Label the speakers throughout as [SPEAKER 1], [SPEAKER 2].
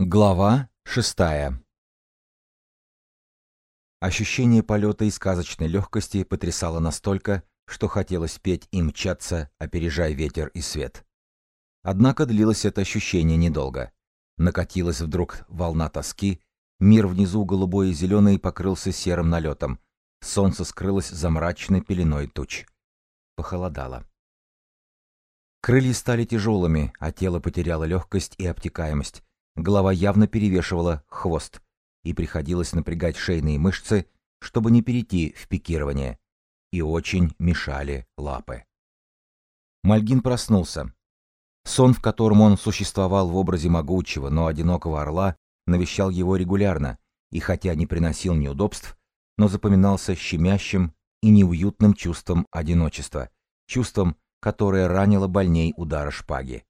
[SPEAKER 1] Глава шестая Ощущение полета и сказочной легкости потрясало настолько, что хотелось петь и мчаться, опережая ветер и свет. Однако длилось это ощущение недолго. Накатилась вдруг волна тоски, мир внизу голубой и зеленый покрылся серым налетом, солнце скрылось за мрачной пеленой туч. Похолодало. Крылья стали тяжелыми, а тело потеряло легкость и обтекаемость, Голова явно перевешивала хвост, и приходилось напрягать шейные мышцы, чтобы не перейти в пикирование. И очень мешали лапы. Мальгин проснулся. Сон, в котором он существовал в образе могучего, но одинокого орла, навещал его регулярно, и хотя не приносил неудобств, но запоминался щемящим и неуютным чувством одиночества, чувством, которое ранило больней удара шпаги.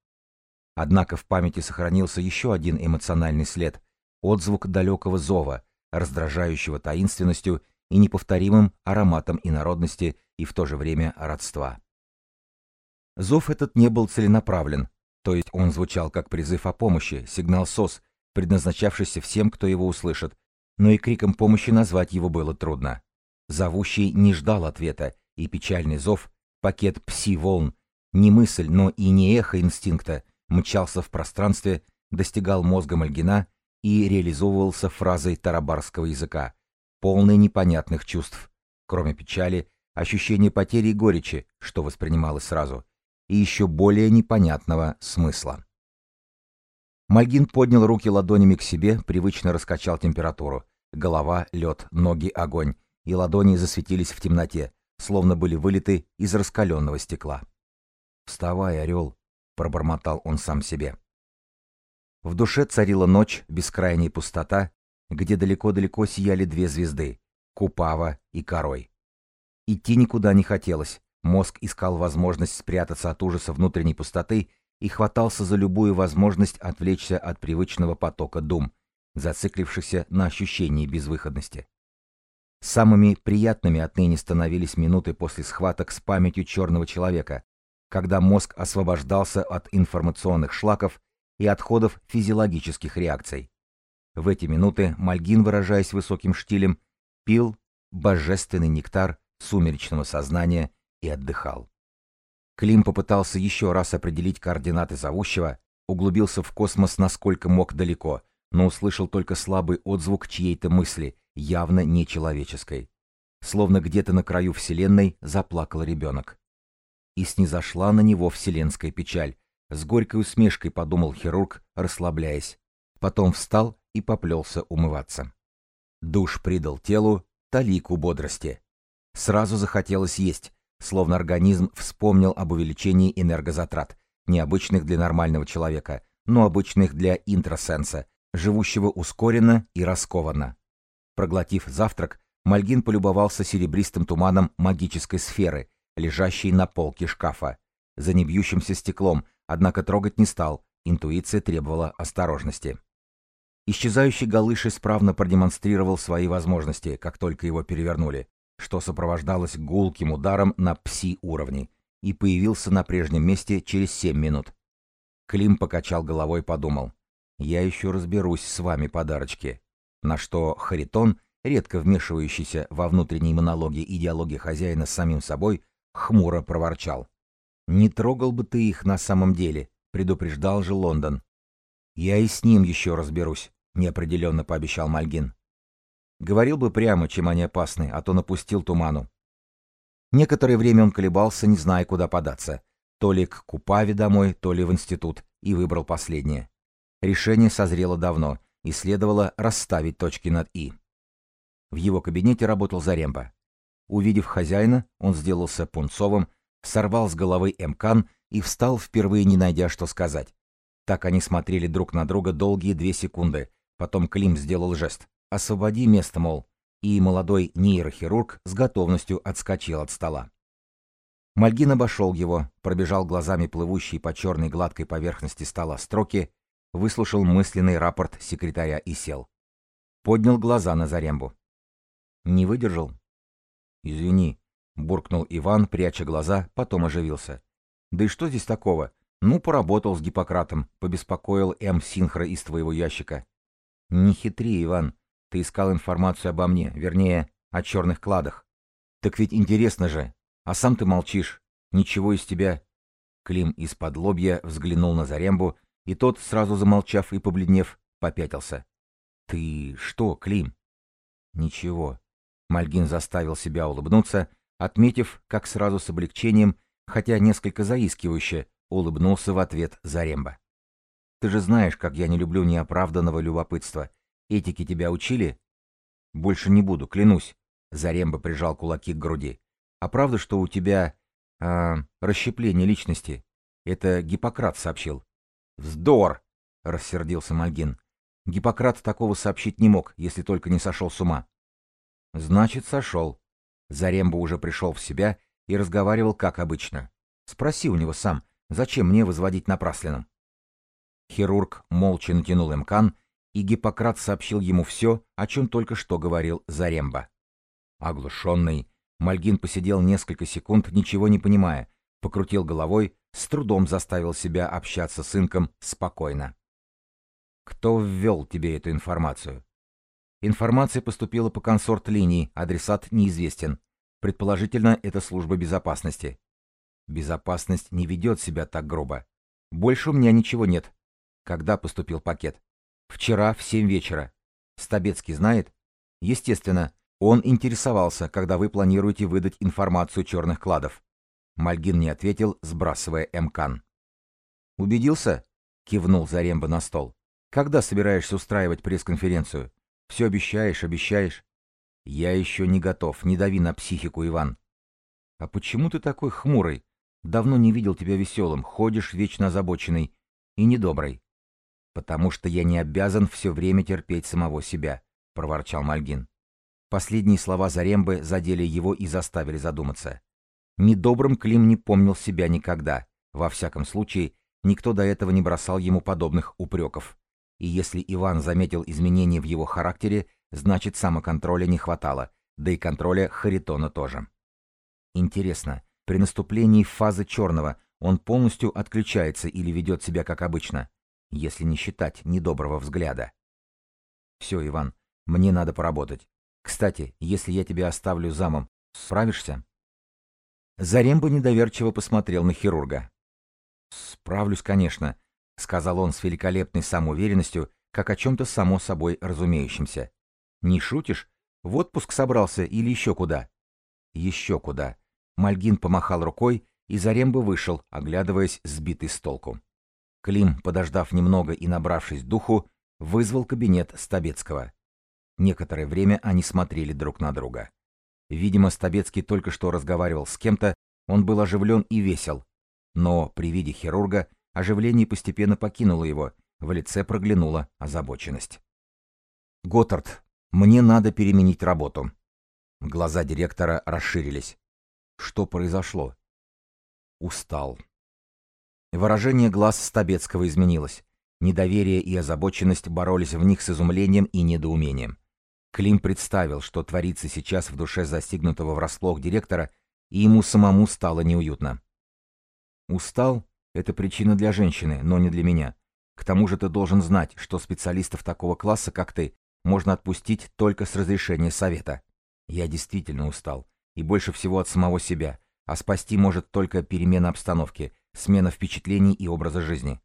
[SPEAKER 1] Однако в памяти сохранился еще один эмоциональный след — отзвук далекого зова, раздражающего таинственностью и неповторимым ароматом инородности и в то же время родства. Зов этот не был целенаправлен, то есть он звучал как призыв о помощи, сигнал СОС, предназначавшийся всем, кто его услышит, но и криком помощи назвать его было трудно. Зовущий не ждал ответа, и печальный зов, пакет пси-волн, не мысль, но и не эхо инстинкта, мчался в пространстве, достигал мозга Мальгина и реализовывался фразой тарабарского языка, полной непонятных чувств, кроме печали, ощущения потери и горечи, что воспринималось сразу, и еще более непонятного смысла. Мальгин поднял руки ладонями к себе, привычно раскачал температуру. Голова — лед, ноги — огонь, и ладони засветились в темноте, словно были вылиты из раскаленного стекла. «Вставай, орел!» Пробормотал он сам себе. В душе царила ночь, бескрайняя пустота, где далеко-далеко сияли две звезды — Купава и Корой. Идти никуда не хотелось, мозг искал возможность спрятаться от ужаса внутренней пустоты и хватался за любую возможность отвлечься от привычного потока дум, зациклившихся на ощущении безвыходности. Самыми приятными отныне становились минуты после схваток с памятью черного человека, когда мозг освобождался от информационных шлаков и отходов физиологических реакций. В эти минуты Мальгин, выражаясь высоким штилем, пил божественный нектар сумеречного сознания и отдыхал. Клим попытался еще раз определить координаты зовущего, углубился в космос насколько мог далеко, но услышал только слабый отзвук чьей-то мысли, явно нечеловеческой. Словно где-то на краю Вселенной заплакал ребенок и снизошла на него вселенская печаль. С горькой усмешкой подумал хирург, расслабляясь. Потом встал и поплелся умываться. Душ придал телу талику бодрости. Сразу захотелось есть, словно организм вспомнил об увеличении энергозатрат, необычных для нормального человека, но обычных для интросенса, живущего ускоренно и раскованно. Проглотив завтрак, Мальгин полюбовался серебристым туманом магической сферы лежащий на полке шкафа, за небьющимся стеклом, однако трогать не стал, интуиция требовала осторожности. Исчезающий Галыш исправно продемонстрировал свои возможности, как только его перевернули, что сопровождалось гулким ударом на пси-уровне, и появился на прежнем месте через семь минут. Клим покачал головой и подумал. «Я еще разберусь с вами, подарочки». На что Харитон, редко вмешивающийся во внутренние монологи и диалоги хозяина с самим собой, хмуро проворчал. «Не трогал бы ты их на самом деле», — предупреждал же Лондон. «Я и с ним еще разберусь», — неопределенно пообещал Мальгин. Говорил бы прямо, чем они опасны, а то напустил туману. Некоторое время он колебался, не зная, куда податься. То ли к Купаве домой, то ли в институт, и выбрал последнее. Решение созрело давно, и следовало расставить точки над «и». В его кабинете работал Заремба. Увидев хозяина, он сделался пунцовым, сорвал с головы эмкан и встал, впервые не найдя, что сказать. Так они смотрели друг на друга долгие две секунды. Потом Клим сделал жест. «Освободи место, мол». И молодой нейрохирург с готовностью отскочил от стола. Мальгин обошел его, пробежал глазами плывущие по черной гладкой поверхности стола строки, выслушал мысленный рапорт секретаря и сел. Поднял глаза на Зарембу. Не выдержал, «Извини», — буркнул Иван, пряча глаза, потом оживился. «Да и что здесь такого? Ну, поработал с Гиппократом, побеспокоил М. Синхра из твоего ящика. Не хитри, Иван. Ты искал информацию обо мне, вернее, о черных кладах. Так ведь интересно же. А сам ты молчишь. Ничего из тебя. Клим из-под лобья взглянул на Зарембу, и тот, сразу замолчав и побледнев, попятился. «Ты что, Клим?» «Ничего». Мальгин заставил себя улыбнуться, отметив, как сразу с облегчением, хотя несколько заискивающе, улыбнулся в ответ Заремба. «Ты же знаешь, как я не люблю неоправданного любопытства. Этики тебя учили?» «Больше не буду, клянусь». Заремба прижал кулаки к груди. «А правда, что у тебя... А, расщепление личности? Это Гиппократ сообщил». «Вздор!» — рассердился Мальгин. Гиппократ такого сообщить не мог, если только не сошел с ума. Значит, сошел. Заремба уже пришел в себя и разговаривал как обычно. Спроси у него сам, зачем мне возводить напрасленным? Хирург молча натянул имкан, и Гиппократ сообщил ему все, о чем только что говорил Заремба. Оглушенный, Мальгин посидел несколько секунд, ничего не понимая, покрутил головой, с трудом заставил себя общаться с инком спокойно. Кто ввел тебе эту информацию? Информация поступила по консорт-линии, адресат неизвестен. Предположительно, это служба безопасности. Безопасность не ведет себя так грубо. Больше у меня ничего нет. Когда поступил пакет? Вчера в семь вечера. Стабецкий знает? Естественно, он интересовался, когда вы планируете выдать информацию черных кладов. Мальгин не ответил, сбрасывая Эмкан. «Убедился?» — кивнул Заремба на стол. Когда собираешься устраивать пресс-конференцию? Все обещаешь, обещаешь. Я еще не готов, не дави на психику, Иван. А почему ты такой хмурый? Давно не видел тебя веселым, ходишь вечно озабоченный и недобрый. Потому что я не обязан все время терпеть самого себя, проворчал Мальгин. Последние слова Зарембы задели его и заставили задуматься. Недобрым Клим не помнил себя никогда. Во всяком случае, никто до этого не бросал ему подобных упреков. И если Иван заметил изменения в его характере, значит самоконтроля не хватало, да и контроля Харитона тоже. Интересно, при наступлении фазы черного он полностью отключается или ведет себя как обычно, если не считать недоброго взгляда? Все, Иван, мне надо поработать. Кстати, если я тебя оставлю замом, справишься? Заремба недоверчиво посмотрел на хирурга. «Справлюсь, конечно», — сказал он с великолепной самоуверенностью, как о чем-то само собой разумеющемся. «Не шутишь? В отпуск собрался или еще куда?» «Еще куда». Мальгин помахал рукой, и Заремба вышел, оглядываясь сбитый с толку. Клим, подождав немного и набравшись духу, вызвал кабинет Стабецкого. Некоторое время они смотрели друг на друга. Видимо, Стабецкий только что разговаривал с кем-то, он был оживлен и весел. Но при виде хирурга Оживление постепенно покинуло его, в лице проглянула озабоченность. «Готтард, мне надо переменить работу». Глаза директора расширились. Что произошло? Устал. Выражение глаз Стабецкого изменилось. Недоверие и озабоченность боролись в них с изумлением и недоумением. Клим представил, что творится сейчас в душе застигнутого врасплох директора, и ему самому стало неуютно. Устал это причина для женщины, но не для меня. К тому же ты должен знать, что специалистов такого класса, как ты, можно отпустить только с разрешения совета. Я действительно устал. И больше всего от самого себя. А спасти может только перемена обстановки, смена впечатлений и образа жизни.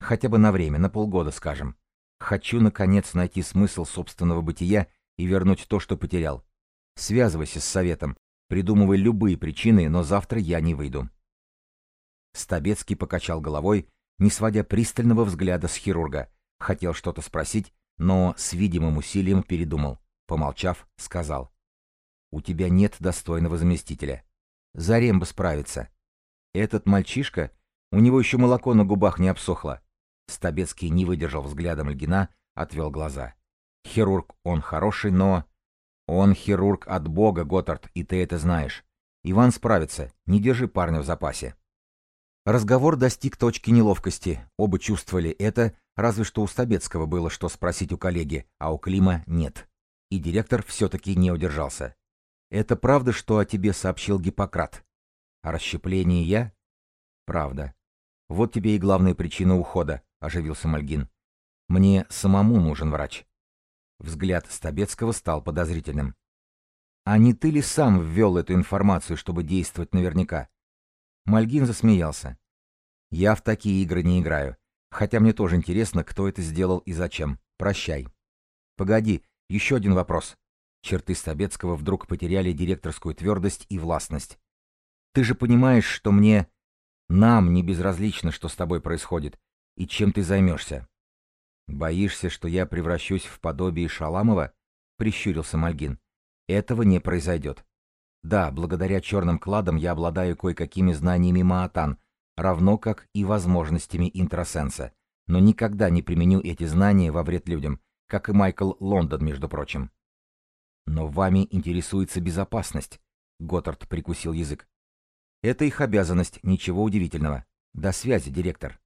[SPEAKER 1] Хотя бы на время, на полгода, скажем. Хочу, наконец, найти смысл собственного бытия и вернуть то, что потерял. Связывайся с советом, придумывай любые причины, но завтра я не выйду. Стабецкий покачал головой, не сводя пристального взгляда с хирурга. Хотел что-то спросить, но с видимым усилием передумал. Помолчав, сказал. «У тебя нет достойного заместителя. Заремба справится. Этот мальчишка, у него еще молоко на губах не обсохло». Стабецкий не выдержал взглядом Льгина, отвел глаза. «Хирург он хороший, но...» «Он хирург от бога, Готтард, и ты это знаешь. Иван справится, не держи парня в запасе». Разговор достиг точки неловкости. Оба чувствовали это, разве что у Стабецкого было что спросить у коллеги, а у Клима нет. И директор все-таки не удержался. «Это правда, что о тебе сообщил Гиппократ?» «О расщеплении я?» «Правда. Вот тебе и главная причина ухода, оживился Мальгин. Мне самому нужен врач. Взгляд Стабецкого стал подозрительным. А не ты ли сам ввел эту информацию, чтобы действовать наверняка? Мальгин засмеялся. Я в такие игры не играю. Хотя мне тоже интересно, кто это сделал и зачем. Прощай. Погоди, еще один вопрос. Черты Стабецкого вдруг потеряли директорскую твердость и властность. Ты же понимаешь, что мне... Нам не безразлично, что с тобой происходит, и чем ты займешься. Боишься, что я превращусь в подобие Шаламова? Прищурился Мальгин. Этого не произойдет. Да, благодаря черным кладам я обладаю кое-какими знаниями Маатан, равно как и возможностями интросенса, но никогда не применю эти знания во вред людям, как и Майкл Лондон, между прочим. Но вами интересуется безопасность, Готтард прикусил язык. Это их обязанность, ничего удивительного. До связи, директор.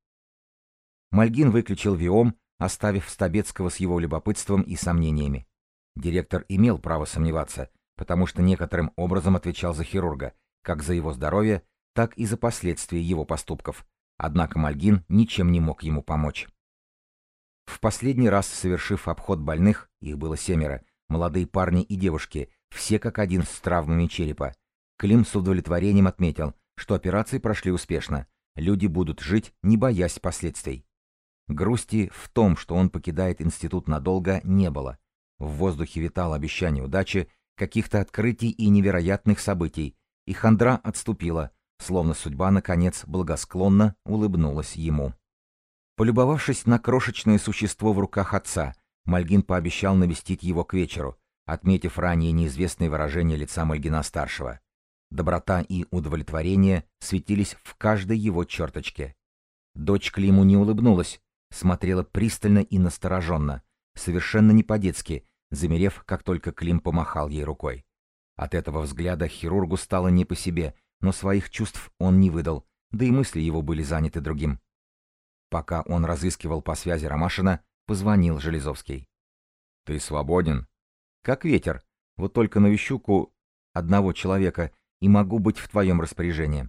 [SPEAKER 1] Мальгин выключил Виом, оставив Стабецкого с его любопытством и сомнениями. Директор имел право сомневаться, потому что некоторым образом отвечал за хирурга, как за его здоровье, так и за последствия его поступков. Однако Мальгин ничем не мог ему помочь. В последний раз, совершив обход больных, их было семеро, молодые парни и девушки, все как один с травмами черепа, Клим с удовлетворением отметил, что операции прошли успешно, люди будут жить, не боясь последствий. Грусти в том, что он покидает институт надолго, не было. В воздухе витало обещание удачи, каких-то открытий и невероятных событий, и хандра отступила, словно судьба, наконец, благосклонно улыбнулась ему. Полюбовавшись на крошечное существо в руках отца, Мальгин пообещал навестить его к вечеру, отметив ранее неизвестное выражение лица Мальгина-старшего. Доброта и удовлетворение светились в каждой его черточке. Дочь Климу не улыбнулась, смотрела пристально и настороженно, совершенно не по-детски, замерев, как только Клим помахал ей рукой. От этого взгляда хирургу стало не по себе, но своих чувств он не выдал, да и мысли его были заняты другим. Пока он разыскивал по связи Ромашина, позвонил Железовский. «Ты свободен?» «Как ветер. Вот только навещу ку... одного человека и могу быть в твоем распоряжении».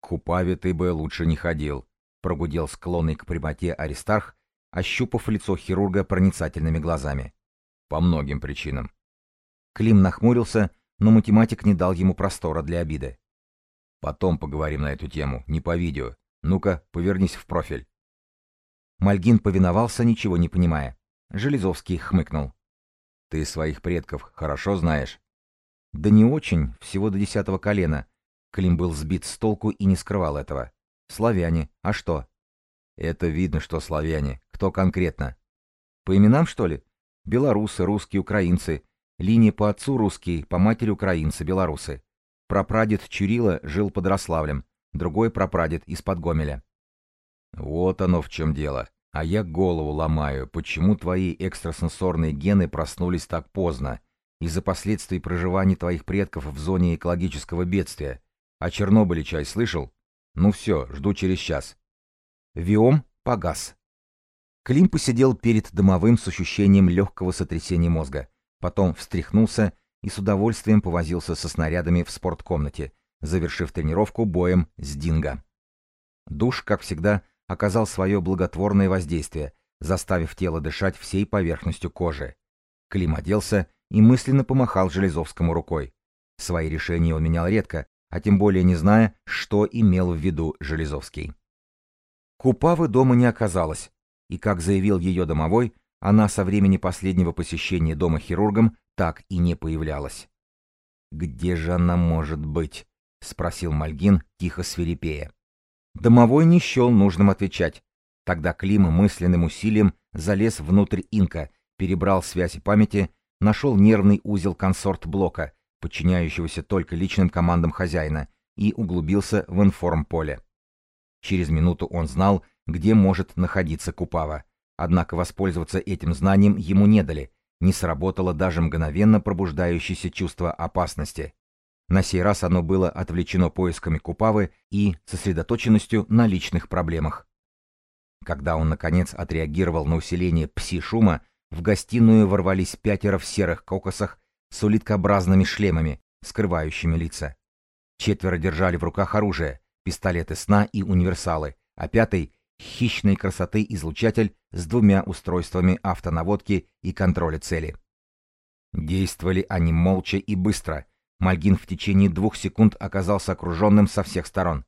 [SPEAKER 1] «К Купаве ты бы лучше не ходил», — прогудел склонный к прямоте Аристарх, ощупав лицо хирурга проницательными глазами. «По многим причинам». Клим нахмурился, но математик не дал ему простора для обиды. «Потом поговорим на эту тему, не по видео. Ну-ка, повернись в профиль». Мальгин повиновался, ничего не понимая. Железовский хмыкнул. «Ты своих предков хорошо знаешь?» «Да не очень, всего до десятого колена». Клим был сбит с толку и не скрывал этого. «Славяне. А что?» «Это видно, что славяне. Кто конкретно?» «По именам, что ли? Белорусы, русские, украинцы. Линия по отцу русский, по матери украинцы, белорусы. Прапрадед Чурила жил под Рославлем, другой прапрадед из-под Гомеля. Вот оно в чем дело. А я голову ломаю, почему твои экстрасенсорные гены проснулись так поздно, из-за последствий проживания твоих предков в зоне экологического бедствия. О Чернобыле чай слышал? Ну все, жду через час. Виом погас. Клим посидел перед домовым с ощущением легкого сотрясения мозга, потом встряхнулся и с удовольствием повозился со снарядами в спорткомнате, завершив тренировку боем с Динго. Душ, как всегда, оказал свое благотворное воздействие, заставив тело дышать всей поверхностью кожи. Клим оделся и мысленно помахал Железовскому рукой. Свои решения он менял редко, а тем более не зная, что имел в виду Железовский. Купавы дома не оказалось, и, как заявил ее домовой, она со времени последнего посещения дома хирургом так и не появлялась. «Где же она может быть?» — спросил Мальгин, тихо свирепея. Домовой не счел нужным отвечать. Тогда Клим мысленным усилием залез внутрь инка, перебрал связи памяти, нашел нервный узел консорт-блока, подчиняющегося только личным командам хозяина, и углубился в информполе. Через минуту он знал, где может находиться Купава. Однако воспользоваться этим знанием ему не дали, не сработало даже мгновенно пробуждающееся чувство опасности. На сей раз оно было отвлечено поисками Купавы и сосредоточенностью на личных проблемах. Когда он, наконец, отреагировал на усиление пси-шума, в гостиную ворвались пятеро в серых кокосах с улиткообразными шлемами, скрывающими лица. Четверо держали в руках оружие, пистолеты сна и универсалы, а пятый — хищной красоты излучатель с двумя устройствами автонаводки и контроля цели. Действовали они молча и быстро. Мальгин в течение двух секунд оказался окруженным со всех сторон.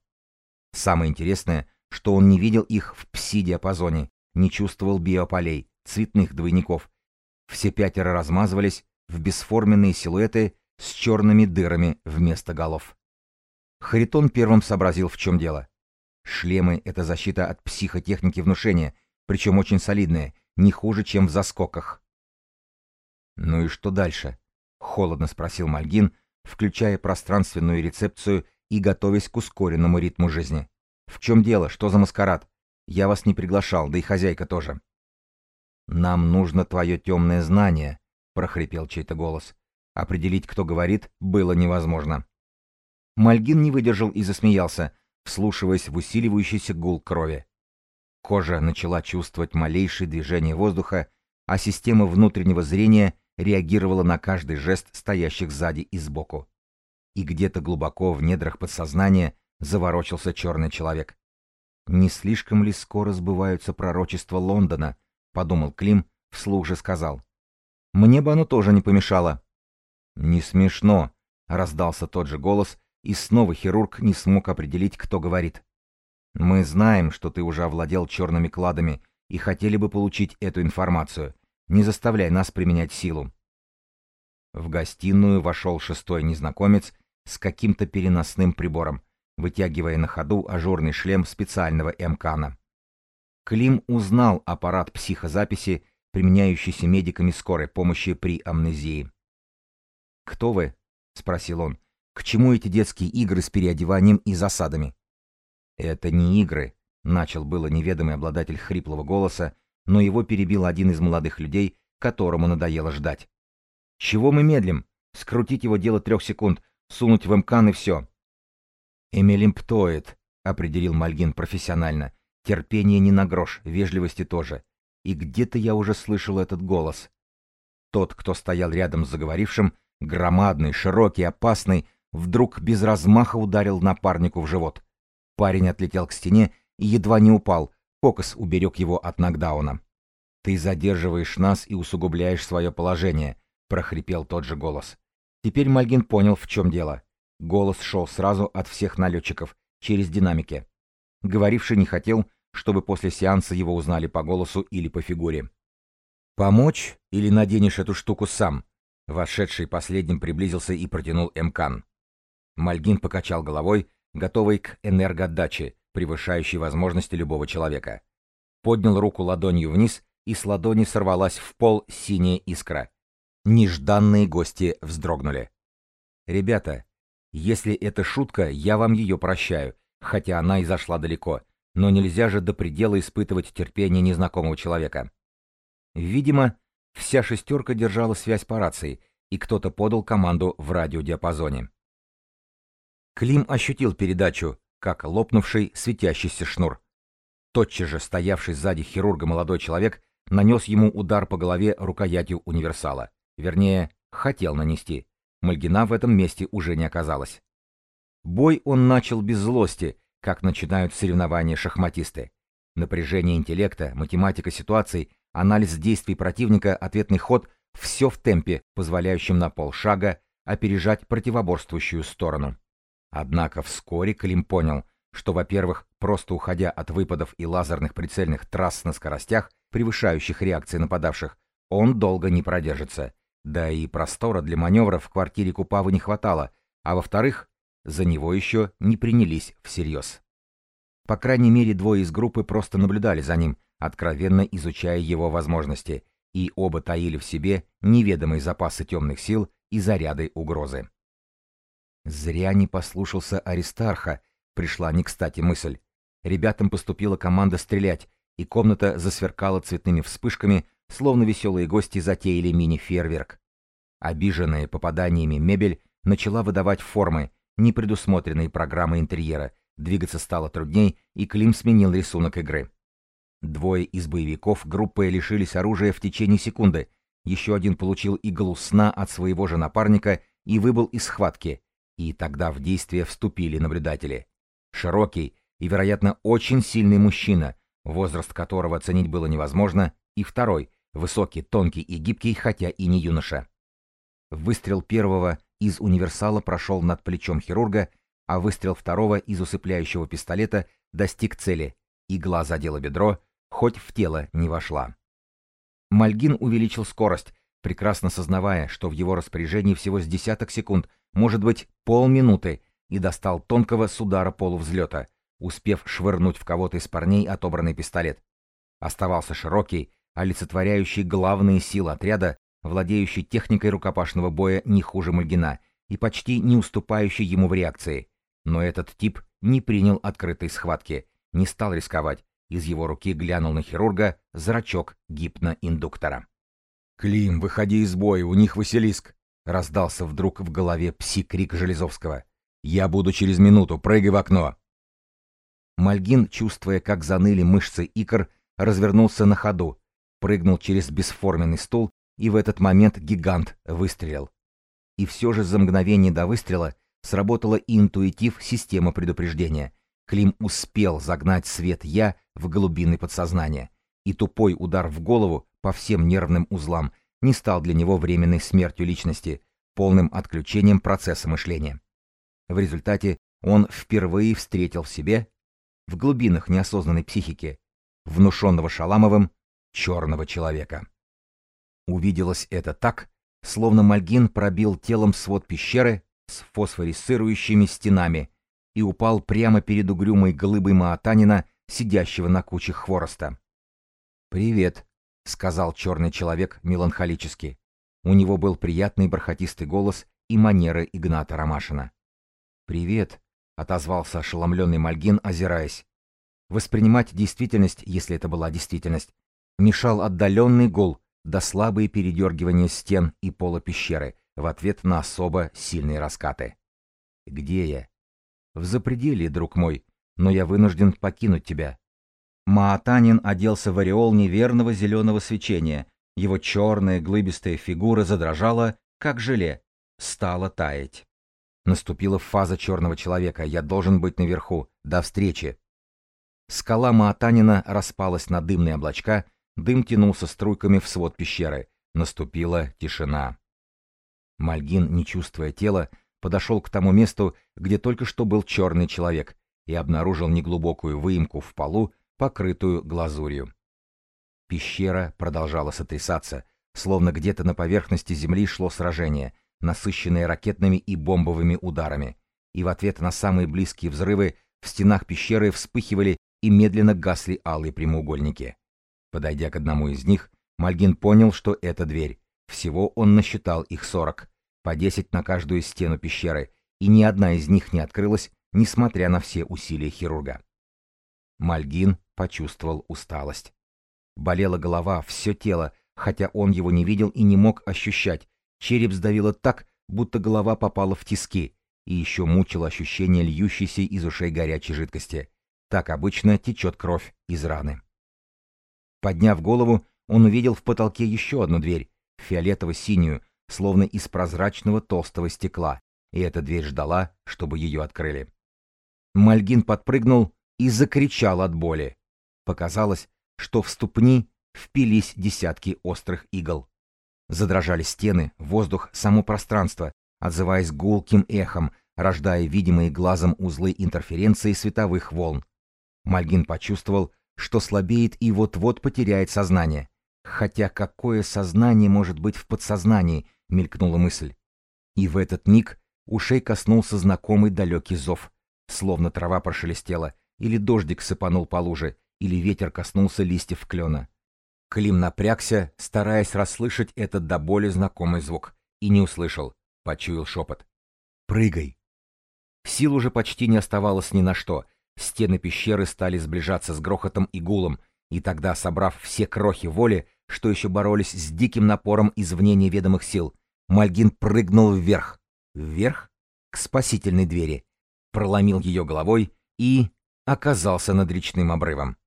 [SPEAKER 1] Самое интересное, что он не видел их в пси-диапазоне, не чувствовал биополей, цветных двойников. Все пятеро размазывались в бесформенные силуэты с черными дырами вместо голов. Харитон первым сообразил, в чем дело. Шлемы — это защита от психотехники внушения, причем очень солидная, не хуже, чем в заскоках. «Ну и что дальше?» — холодно спросил Мальгин, включая пространственную рецепцию и готовясь к ускоренному ритму жизни. «В чем дело? Что за маскарад? Я вас не приглашал, да и хозяйка тоже». «Нам нужно твое темное знание», — прохрипел чей-то голос. Определить, кто говорит, было невозможно. Мальгин не выдержал и засмеялся, вслушиваясь в усиливающийся гул крови. Кожа начала чувствовать малейшие движения воздуха, а система внутреннего зрения реагировала на каждый жест стоящих сзади и сбоку. И где-то глубоко в недрах подсознания заворочился черный человек. «Не слишком ли скоро сбываются пророчества Лондона?» — подумал Клим, вслух же сказал. «Мне бы оно тоже не помешало». «Не смешно», — раздался тот же голос, и снова хирург не смог определить, кто говорит. «Мы знаем, что ты уже овладел черными кладами и хотели бы получить эту информацию. Не заставляй нас применять силу». В гостиную вошел шестой незнакомец с каким-то переносным прибором, вытягивая на ходу ажурный шлем специального МКАНа. Клим узнал аппарат психозаписи, применяющийся медиками скорой помощи при амнезии. «Кто вы?» — спросил он. К чему эти детские игры с переодеванием и засадами? Это не игры, начал было неведомый обладатель хриплого голоса, но его перебил один из молодых людей, которому надоело ждать. Чего мы медлим? Скрутить его дело трех секунд, сунуть в МКАН и все. Эмилимптоид, определил Мальгин профессионально. Терпение не на грош, вежливости тоже. И где-то я уже слышал этот голос. Тот, кто стоял рядом с заговорившим, громадный, широкий, опасный, вдруг без размаха ударил напарнику в живот. Парень отлетел к стене и едва не упал, Фокус уберег его от нокдауна. «Ты задерживаешь нас и усугубляешь свое положение», — прохрипел тот же голос. Теперь Мальгин понял, в чем дело. Голос шел сразу от всех налетчиков, через динамики. Говоривший не хотел, чтобы после сеанса его узнали по голосу или по фигуре. «Помочь или наденешь эту штуку сам?» Вошедший последним приблизился и протянул Эмкан. Мальгин покачал головой, готовый к энергоотдаче, превышающей возможности любого человека. Поднял руку ладонью вниз, и с ладони сорвалась в пол синяя искра. Нежданные гости вздрогнули. «Ребята, если это шутка, я вам ее прощаю, хотя она и зашла далеко, но нельзя же до предела испытывать терпение незнакомого человека». Видимо, вся шестерка держала связь по рации, и кто-то подал команду в радиодиапазоне. Клим ощутил передачу, как лопнувший светящийся шнур. Тотчас же стоявший сзади хирурга молодой человек нанес ему удар по голове рукоятью универсала. Вернее, хотел нанести. Мальгина в этом месте уже не оказалось. Бой он начал без злости, как начинают соревнования шахматисты. Напряжение интеллекта, математика ситуаций, анализ действий противника, ответный ход — все в темпе, позволяющем на полшага опережать противоборствующую сторону. Однако вскоре Клим понял, что, во-первых, просто уходя от выпадов и лазерных прицельных трасс на скоростях, превышающих реакции нападавших, он долго не продержится. Да и простора для маневра в квартире Купавы не хватало, а во-вторых, за него еще не принялись всерьез. По крайней мере, двое из группы просто наблюдали за ним, откровенно изучая его возможности, и оба таили в себе неведомые запасы темных сил и заряды угрозы. Зря не послушался Аристарха, пришла не кстати мысль. Ребятам поступила команда стрелять, и комната засверкала цветными вспышками, словно веселые гости затеяли мини-фейерверк. Обиженная попаданиями мебель начала выдавать формы, не предусмотренные программой интерьера, двигаться стало трудней, и Клим сменил рисунок игры. Двое из боевиков группы лишились оружия в течение секунды, еще один получил иглу сна от своего же напарника и выбыл из схватки, и тогда в действие вступили наблюдатели. Широкий, и, вероятно, очень сильный мужчина, возраст которого оценить было невозможно, и второй, высокий, тонкий и гибкий, хотя и не юноша. Выстрел первого из универсала прошел над плечом хирурга, а выстрел второго из усыпляющего пистолета достиг цели. Игла задела бедро, хоть в тело не вошла. Мальгин увеличил скорость, прекрасно сознавая, что в его распоряжении всего с десяток секунд, может быть, полминуты, и достал тонкого с удара полувзлета, успев швырнуть в кого-то из парней отобранный пистолет. Оставался широкий, олицетворяющий главные силы отряда, владеющий техникой рукопашного боя не хуже Мальгина и почти не уступающий ему в реакции. Но этот тип не принял открытой схватки, не стал рисковать. Из его руки глянул на хирурга зрачок гипноиндуктора. «Клим, выходи из боя, у них Василиск!» Раздался вдруг в голове пси-крик Железовского. «Я буду через минуту, прыгай в окно!» Мальгин, чувствуя, как заныли мышцы икр, развернулся на ходу, прыгнул через бесформенный стул, и в этот момент гигант выстрелил. И все же за мгновение до выстрела сработала интуитив система предупреждения. Клим успел загнать свет «я» в глубины подсознания, и тупой удар в голову по всем нервным узлам не стал для него временной смертью личности, полным отключением процесса мышления. В результате он впервые встретил в себе, в глубинах неосознанной психики, внушенного Шаламовым, черного человека. Увиделось это так, словно Мальгин пробил телом свод пещеры с фосфорисцирующими стенами и упал прямо перед угрюмой глыбой Маатанина, сидящего на куче хвороста. «Привет», — сказал черный человек меланхолически. У него был приятный бархатистый голос и манеры Игната Ромашина. «Привет», — отозвался ошеломленный Мальгин, озираясь. Воспринимать действительность, если это была действительность, мешал отдаленный гул да слабые передергивания стен и пола пещеры в ответ на особо сильные раскаты. «Где я?» «В запределе, друг мой, но я вынужден покинуть тебя. Маатанин оделся в ореол неверного зеленого свечения. Его черная глыбистая фигура задрожала, как желе, стала таять. Наступила фаза черного человека. Я должен быть наверху. До встречи. Скала Маатанина распалась на дымные облачка, дым тянулся струйками в свод пещеры. Наступила тишина. Мальгин, не чувствуя тела, подошел к тому месту, где только что был черный человек, и обнаружил неглубокую выемку в полу, покрытую глазурью. Пещера продолжала сотрясаться, словно где-то на поверхности земли шло сражение, насыщенное ракетными и бомбовыми ударами, и в ответ на самые близкие взрывы в стенах пещеры вспыхивали и медленно гасли алые прямоугольники. Подойдя к одному из них, Мальгин понял, что это дверь. Всего он насчитал их сорок, по десять на каждую стену пещеры, и ни одна из них не открылась, несмотря на все усилия хирурга. Мальгин почувствовал усталость. Болела голова, все тело, хотя он его не видел и не мог ощущать. Череп сдавило так, будто голова попала в тиски, и еще мучило ощущение льющейся из ушей горячей жидкости. Так обычно течет кровь из раны. Подняв голову, он увидел в потолке еще одну дверь, фиолетово-синюю, словно из прозрачного толстого стекла, и эта дверь ждала, чтобы ее открыли. Мальгин подпрыгнул и закричал от боли. Показалось, что в ступни впились десятки острых игл. Задрожали стены, воздух, само пространство, отзываясь гулким эхом, рождая видимые глазом узлы интерференции световых волн. Мальгин почувствовал, что слабеет и вот-вот потеряет сознание. Хотя какое сознание может быть в подсознании, мелькнула мысль. И в этот миг ушей коснулся знакомый далекий зов. Словно трава прошелестела, или дождик сыпанул по луже, или ветер коснулся листьев клена. Клим напрягся, стараясь расслышать этот до боли знакомый звук, и не услышал, почуял шепот. «Прыгай!» Сил уже почти не оставалось ни на что. Стены пещеры стали сближаться с грохотом и гулом, и тогда, собрав все крохи воли, что еще боролись с диким напором извне неведомых сил, Мальгин прыгнул вверх. Вверх? К спасительной двери. Проломил ее головой и оказался над речным обрывом.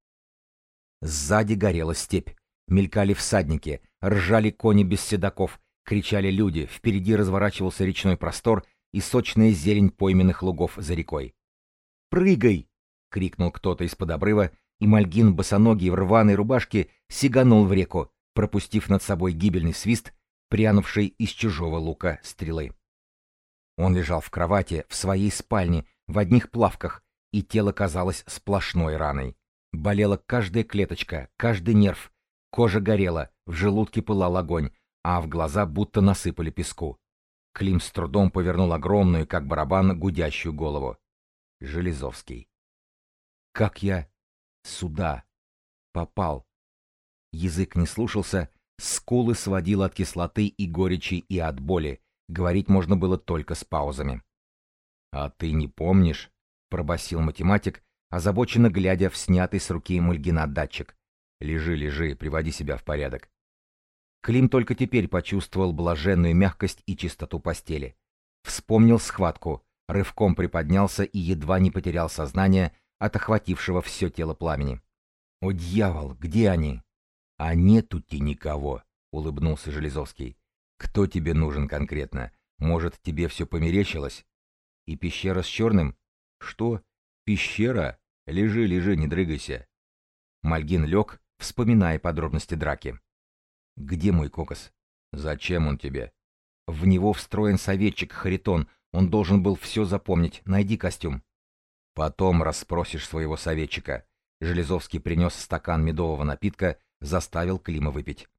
[SPEAKER 1] Сзади горела степь, мелькали всадники, ржали кони без седаков, кричали люди, впереди разворачивался речной простор и сочная зелень пойменных лугов за рекой. «Прыгай!» — крикнул кто-то из-под обрыва, и Мальгин, босоногий в рваной рубашке, сиганул в реку, пропустив над собой гибельный свист, прянувший из чужого лука стрелы. Он лежал в кровати, в своей спальне, в одних плавках, и тело казалось сплошной раной. Болела каждая клеточка, каждый нерв. Кожа горела, в желудке пылал огонь, а в глаза будто насыпали песку. Клим с трудом повернул огромную, как барабан, гудящую голову. Железовский. Как я сюда попал? Язык не слушался, скулы сводил от кислоты и горечи и от боли. Говорить можно было только с паузами. «А ты не помнишь?» — пробасил математик, озабоченно глядя в снятый с руки Мульгина датчик. «Лежи, лежи, приводи себя в порядок». Клим только теперь почувствовал блаженную мягкость и чистоту постели. Вспомнил схватку, рывком приподнялся и едва не потерял сознание от охватившего все тело пламени. «О, дьявол, где они?» «А нету-ти никого», — улыбнулся Железовский. «Кто тебе нужен конкретно? Может, тебе все померещилось?» «И пещера с черным?» «Что? «Пещера? Лежи, лежи, не дрыгайся». Мальгин лег, вспоминая подробности драки. «Где мой кокос? Зачем он тебе?» «В него встроен советчик Харитон. Он должен был все запомнить. Найди костюм». «Потом расспросишь своего советчика». Железовский принес стакан медового напитка, заставил Клима выпить.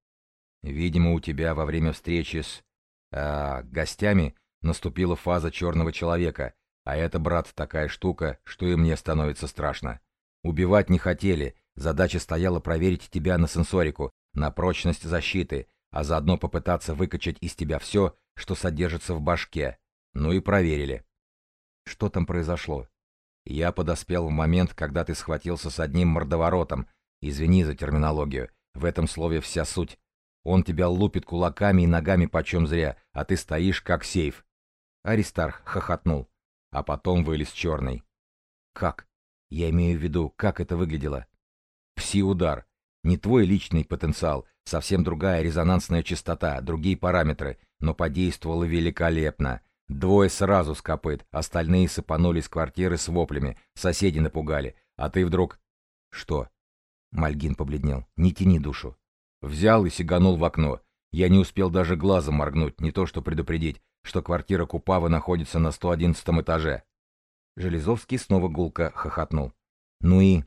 [SPEAKER 1] «Видимо, у тебя во время встречи с... А, гостями наступила фаза черного человека, а это, брат, такая штука, что и мне становится страшно. Убивать не хотели, задача стояла проверить тебя на сенсорику, на прочность защиты, а заодно попытаться выкачать из тебя все, что содержится в башке. Ну и проверили. Что там произошло? Я подоспел в момент, когда ты схватился с одним мордоворотом. Извини за терминологию, в этом слове вся суть. Он тебя лупит кулаками и ногами почем зря, а ты стоишь как сейф. Аристарх хохотнул а потом вылез черный. Как? Я имею в виду, как это выглядело? Пси-удар. Не твой личный потенциал, совсем другая резонансная частота, другие параметры, но подействовало великолепно. Двое сразу с копыт, остальные сыпанули с квартиры с воплями, соседи напугали, а ты вдруг... Что? Мальгин побледнел. Не тяни душу. Взял и сиганул в окно. Я не успел даже глазом моргнуть, не то что предупредить что квартира Купавы находится на 111 этаже. Железовский снова гулко хохотнул. Ну и...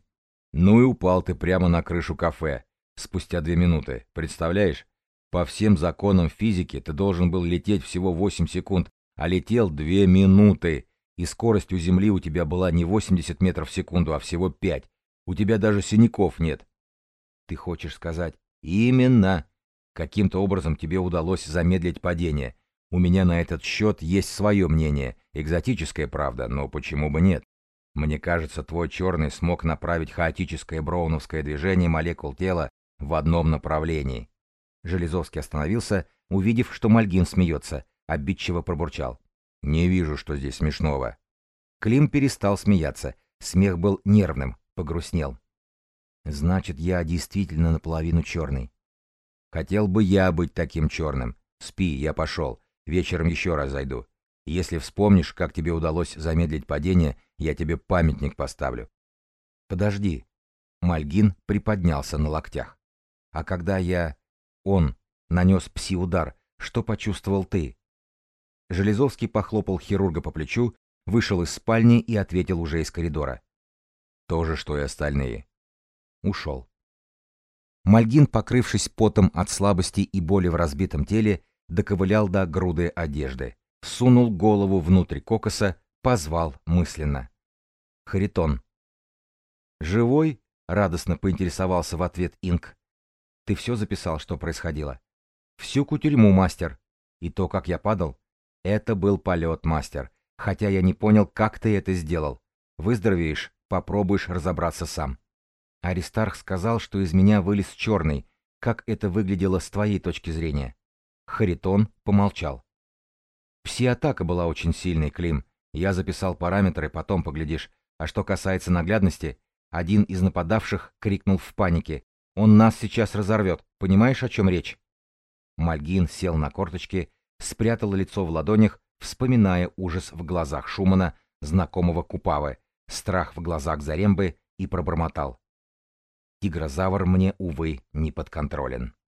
[SPEAKER 1] Ну и упал ты прямо на крышу кафе. Спустя две минуты. Представляешь? По всем законам физики ты должен был лететь всего 8 секунд, а летел две минуты. И скорость у Земли у тебя была не 80 метров в секунду, а всего 5. У тебя даже синяков нет. Ты хочешь сказать? Именно. Каким-то образом тебе удалось замедлить падение. У меня на этот счет есть свое мнение, экзотическое, правда, но почему бы нет? Мне кажется, твой черный смог направить хаотическое броуновское движение молекул тела в одном направлении. Железовский остановился, увидев, что Мальгин смеется, обидчиво пробурчал. «Не вижу, что здесь смешного». Клим перестал смеяться. Смех был нервным, погрустнел. «Значит, я действительно наполовину черный». «Хотел бы я быть таким черным. Спи, я пошел. Вечером еще раз зайду. Если вспомнишь, как тебе удалось замедлить падение, я тебе памятник поставлю. Подожди. Мальгин приподнялся на локтях. А когда я... Он нанес пси-удар, что почувствовал ты? Железовский похлопал хирурга по плечу, вышел из спальни и ответил уже из коридора. То же, что и остальные. Ушел. Мальгин, покрывшись потом от слабости и боли в разбитом теле, доковылял до груды одежды, сунул голову внутрь кокоса, позвал мысленно. Харитон. «Живой?» — радостно поинтересовался в ответ Инк. «Ты все записал, что происходило?» «Всю кутюрьму, мастер. И то, как я падал?» «Это был полет, мастер. Хотя я не понял, как ты это сделал. Выздоровеешь, попробуешь разобраться сам». Аристарх сказал, что из меня вылез черный. Как это выглядело с твоей точки зрения? Харитон помолчал. Пси-атака была очень сильной, Клим. Я записал параметры, потом поглядишь. А что касается наглядности, один из нападавших крикнул в панике. «Он нас сейчас разорвет. Понимаешь, о чем речь?» Мальгин сел на корточки, спрятал лицо в ладонях, вспоминая ужас в глазах Шумана, знакомого Купавы. страх в глазах Зарембы и пробормотал. Тигрозавр мне, увы, не подконтролен.